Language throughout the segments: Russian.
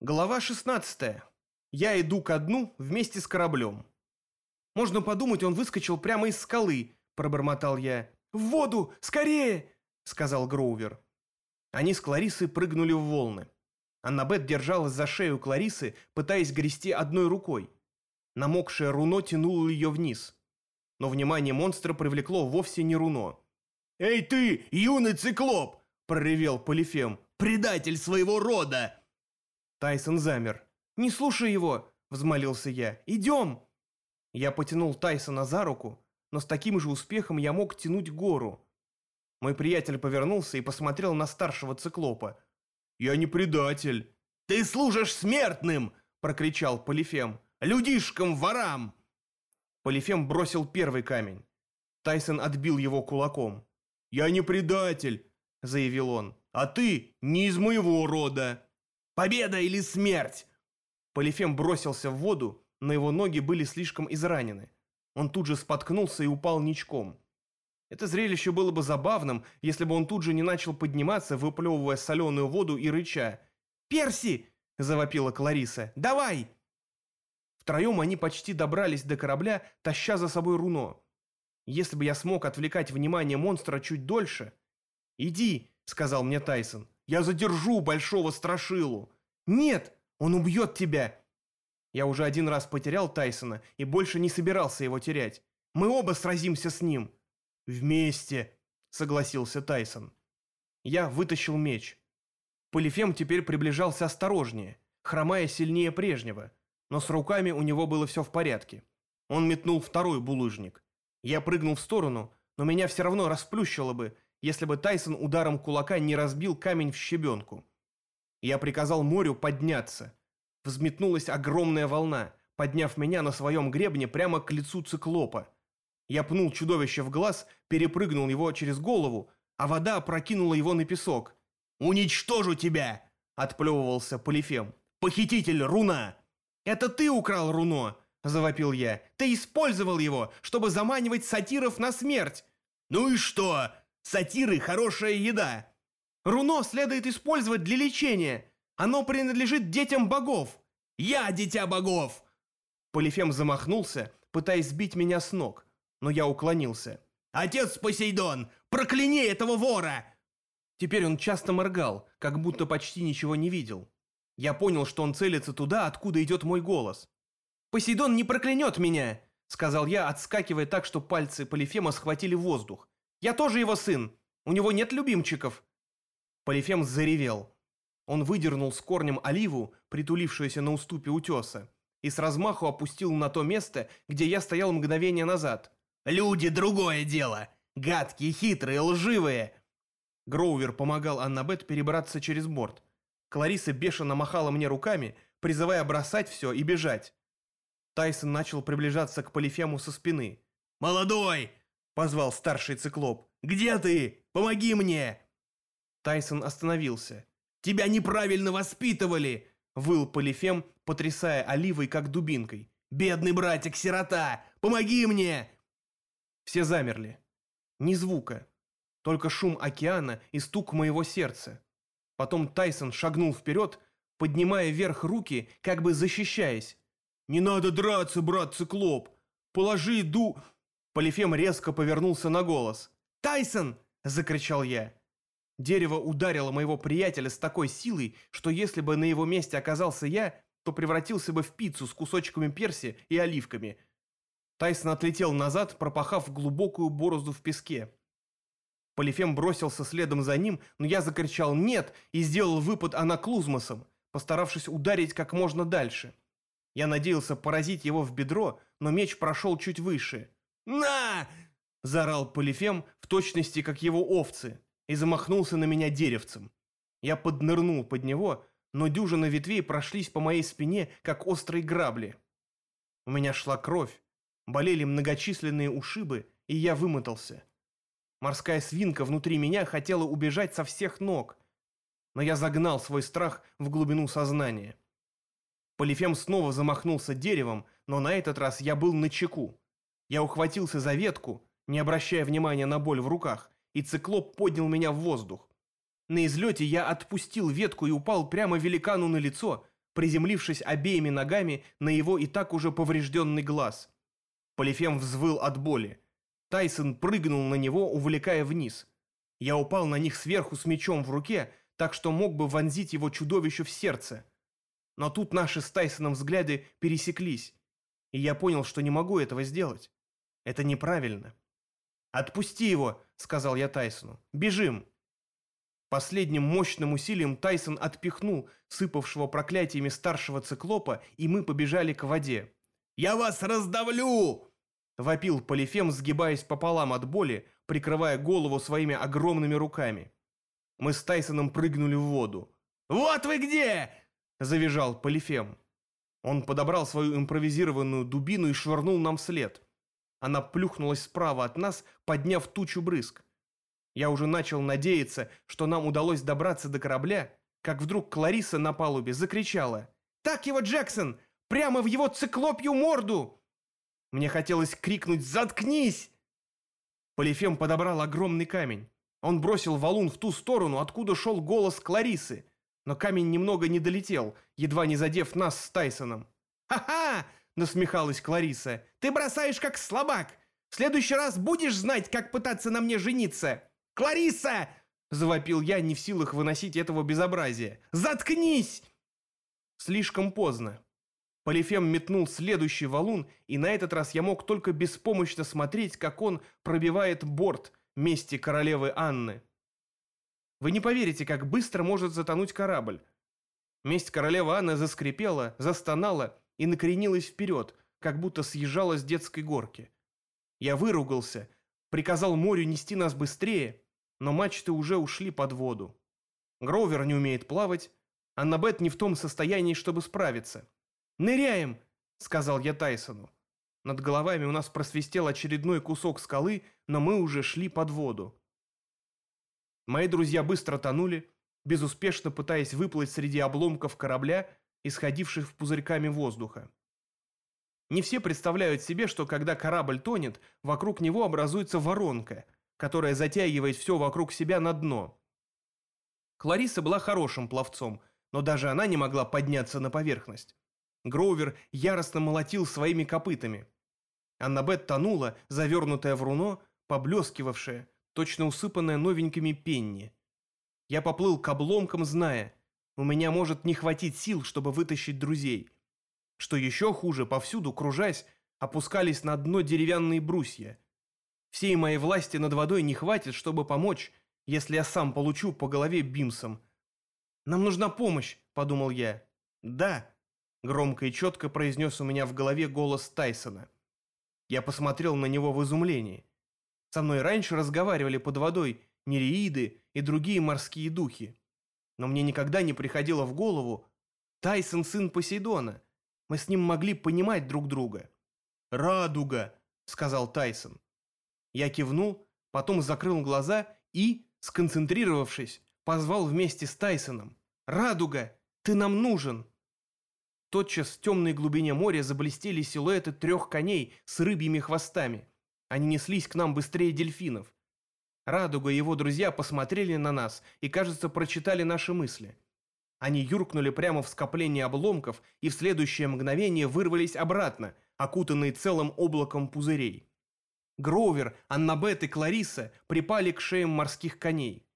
Глава 16. Я иду ко дну вместе с кораблем. Можно подумать, он выскочил прямо из скалы, пробормотал я. В воду, скорее, сказал Гроувер. Они с Кларисой прыгнули в волны. Аннабет держалась за шею Кларисы, пытаясь грести одной рукой. Намокшее руно тянуло ее вниз. Но внимание монстра привлекло вовсе не руно. «Эй ты, юный циклоп!» – проревел Полифем. «Предатель своего рода!» Тайсон замер. «Не слушай его!» – взмолился я. «Идем!» Я потянул Тайсона за руку, но с таким же успехом я мог тянуть гору. Мой приятель повернулся и посмотрел на старшего циклопа. «Я не предатель!» «Ты служишь смертным!» – прокричал Полифем. «Людишкам, ворам!» Полифем бросил первый камень. Тайсон отбил его кулаком. «Я не предатель!» – заявил он. «А ты не из моего рода!» Победа или смерть!» Полифем бросился в воду, но его ноги были слишком изранены. Он тут же споткнулся и упал ничком. Это зрелище было бы забавным, если бы он тут же не начал подниматься, выплевывая соленую воду и рыча. «Перси!» – завопила Клариса. «Давай!» Втроем они почти добрались до корабля, таща за собой руно. Если бы я смог отвлекать внимание монстра чуть дольше... «Иди!» – сказал мне Тайсон. Я задержу большого страшилу. Нет, он убьет тебя. Я уже один раз потерял Тайсона и больше не собирался его терять. Мы оба сразимся с ним. Вместе, согласился Тайсон. Я вытащил меч. Полифем теперь приближался осторожнее, хромая сильнее прежнего, но с руками у него было все в порядке. Он метнул второй булыжник. Я прыгнул в сторону, но меня все равно расплющило бы, если бы Тайсон ударом кулака не разбил камень в щебенку. Я приказал морю подняться. Взметнулась огромная волна, подняв меня на своем гребне прямо к лицу циклопа. Я пнул чудовище в глаз, перепрыгнул его через голову, а вода опрокинула его на песок. «Уничтожу тебя!» – отплевывался Полифем. «Похититель руна!» «Это ты украл руно!» – завопил я. «Ты использовал его, чтобы заманивать сатиров на смерть!» «Ну и что?» Сатиры – хорошая еда. Руно следует использовать для лечения. Оно принадлежит детям богов. Я дитя богов!» Полифем замахнулся, пытаясь сбить меня с ног, но я уклонился. «Отец Посейдон, прокляни этого вора!» Теперь он часто моргал, как будто почти ничего не видел. Я понял, что он целится туда, откуда идет мой голос. «Посейдон не проклянет меня!» — сказал я, отскакивая так, что пальцы Полифема схватили воздух. Я тоже его сын. У него нет любимчиков». Полифем заревел. Он выдернул с корнем оливу, притулившуюся на уступе утеса, и с размаху опустил на то место, где я стоял мгновение назад. «Люди – другое дело! Гадкие, хитрые, лживые!» Гроувер помогал Аннабет перебраться через борт. Клариса бешено махала мне руками, призывая бросать все и бежать. Тайсон начал приближаться к Полифему со спины. «Молодой, позвал старший циклоп. «Где ты? Помоги мне!» Тайсон остановился. «Тебя неправильно воспитывали!» Выл Полифем, потрясая оливой, как дубинкой. «Бедный братик-сирота! Помоги мне!» Все замерли. Ни звука. Только шум океана и стук моего сердца. Потом Тайсон шагнул вперед, поднимая вверх руки, как бы защищаясь. «Не надо драться, брат-циклоп! Положи ду...» Полифем резко повернулся на голос. «Тайсон!» – закричал я. Дерево ударило моего приятеля с такой силой, что если бы на его месте оказался я, то превратился бы в пиццу с кусочками перси и оливками. Тайсон отлетел назад, пропахав глубокую борозду в песке. Полифем бросился следом за ним, но я закричал «нет» и сделал выпад анаклузмосом, постаравшись ударить как можно дальше. Я надеялся поразить его в бедро, но меч прошел чуть выше – «На!» – заорал Полифем в точности, как его овцы, и замахнулся на меня деревцем. Я поднырнул под него, но дюжина ветвей прошлись по моей спине, как острые грабли. У меня шла кровь, болели многочисленные ушибы, и я вымотался. Морская свинка внутри меня хотела убежать со всех ног, но я загнал свой страх в глубину сознания. Полифем снова замахнулся деревом, но на этот раз я был на чеку. Я ухватился за ветку, не обращая внимания на боль в руках, и циклоп поднял меня в воздух. На излете я отпустил ветку и упал прямо великану на лицо, приземлившись обеими ногами на его и так уже поврежденный глаз. Полифем взвыл от боли. Тайсон прыгнул на него, увлекая вниз. Я упал на них сверху с мечом в руке, так что мог бы вонзить его чудовищу в сердце. Но тут наши с Тайсоном взгляды пересеклись, и я понял, что не могу этого сделать. Это неправильно. «Отпусти его», — сказал я Тайсону. «Бежим». Последним мощным усилием Тайсон отпихнул сыпавшего проклятиями старшего циклопа, и мы побежали к воде. «Я вас раздавлю!» — вопил Полифем, сгибаясь пополам от боли, прикрывая голову своими огромными руками. Мы с Тайсоном прыгнули в воду. «Вот вы где!» — завизжал Полифем. Он подобрал свою импровизированную дубину и швырнул нам вслед. Она плюхнулась справа от нас, подняв тучу брызг. Я уже начал надеяться, что нам удалось добраться до корабля, как вдруг Клариса на палубе закричала. «Так его, Джексон! Прямо в его циклопью морду!» Мне хотелось крикнуть «Заткнись!» Полифем подобрал огромный камень. Он бросил валун в ту сторону, откуда шел голос Кларисы, но камень немного не долетел, едва не задев нас с Тайсоном. «Ха-ха!» — насмехалась Клариса. «Ты бросаешь как слабак! В следующий раз будешь знать, как пытаться на мне жениться!» «Клариса!» — завопил я, не в силах выносить этого безобразия. «Заткнись!» Слишком поздно. Полифем метнул следующий валун, и на этот раз я мог только беспомощно смотреть, как он пробивает борт мести королевы Анны. Вы не поверите, как быстро может затонуть корабль. Месть королевы Анны заскрипела, застонала и накренилась вперед, как будто съезжала с детской горки. Я выругался, приказал морю нести нас быстрее, но мачты уже ушли под воду. Гроувер не умеет плавать, а Набет не в том состоянии, чтобы справиться. «Ныряем!» — сказал я Тайсону. Над головами у нас просвистел очередной кусок скалы, но мы уже шли под воду. Мои друзья быстро тонули, безуспешно пытаясь выплыть среди обломков корабля, исходивших пузырьками воздуха. Не все представляют себе, что когда корабль тонет, вокруг него образуется воронка — которая затягивает все вокруг себя на дно. Клариса была хорошим пловцом, но даже она не могла подняться на поверхность. Гроувер яростно молотил своими копытами. Аннабет тонула, завернутая в руно, поблескивавшая, точно усыпанная новенькими пенни. Я поплыл к обломкам, зная, у меня может не хватить сил, чтобы вытащить друзей. Что еще хуже, повсюду, кружась, опускались на дно деревянные брусья. Всей моей власти над водой не хватит, чтобы помочь, если я сам получу по голове бимсом. «Нам нужна помощь», — подумал я. «Да», — громко и четко произнес у меня в голове голос Тайсона. Я посмотрел на него в изумлении. Со мной раньше разговаривали под водой нереиды и другие морские духи. Но мне никогда не приходило в голову Тайсон сын Посейдона. Мы с ним могли понимать друг друга. «Радуга», — сказал Тайсон. Я кивнул, потом закрыл глаза и, сконцентрировавшись, позвал вместе с Тайсоном. «Радуга, ты нам нужен!» Тотчас в темной глубине моря заблестели силуэты трех коней с рыбьими хвостами. Они неслись к нам быстрее дельфинов. Радуга и его друзья посмотрели на нас и, кажется, прочитали наши мысли. Они юркнули прямо в скопление обломков и в следующее мгновение вырвались обратно, окутанные целым облаком пузырей. Гровер, Аннабет и Клариса припали к шеям морских коней.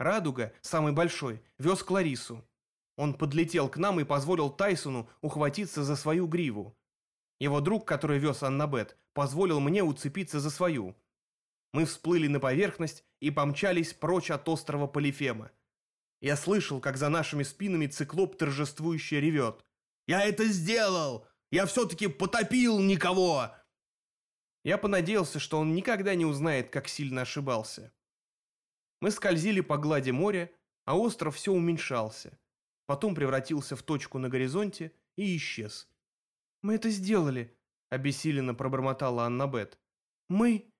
Радуга, самый большой, вез Кларису. Он подлетел к нам и позволил Тайсону ухватиться за свою гриву. Его друг, который вез Аннабет, позволил мне уцепиться за свою. Мы всплыли на поверхность и помчались прочь от острова Полифема. Я слышал, как за нашими спинами циклоп торжествующе ревет. «Я это сделал! Я все-таки потопил никого! Я понадеялся, что он никогда не узнает, как сильно ошибался. Мы скользили по глади моря, а остров все уменьшался. Потом превратился в точку на горизонте и исчез. «Мы это сделали», — обессиленно пробормотала Аннабет. «Мы...»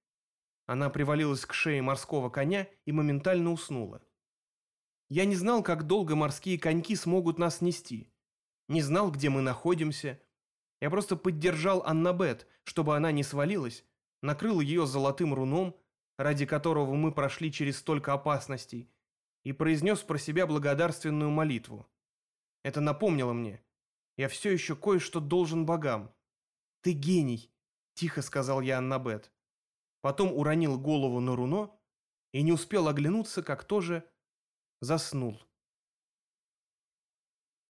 Она привалилась к шее морского коня и моментально уснула. Я не знал, как долго морские коньки смогут нас нести. Не знал, где мы находимся, я просто поддержал Аннабет, чтобы она не свалилась, накрыл ее золотым руном, ради которого мы прошли через столько опасностей, и произнес про себя благодарственную молитву. Это напомнило мне, Я все еще кое-что должен богам. Ты гений, тихо сказал я Аннабет. Потом уронил голову на руно и не успел оглянуться, как тоже заснул.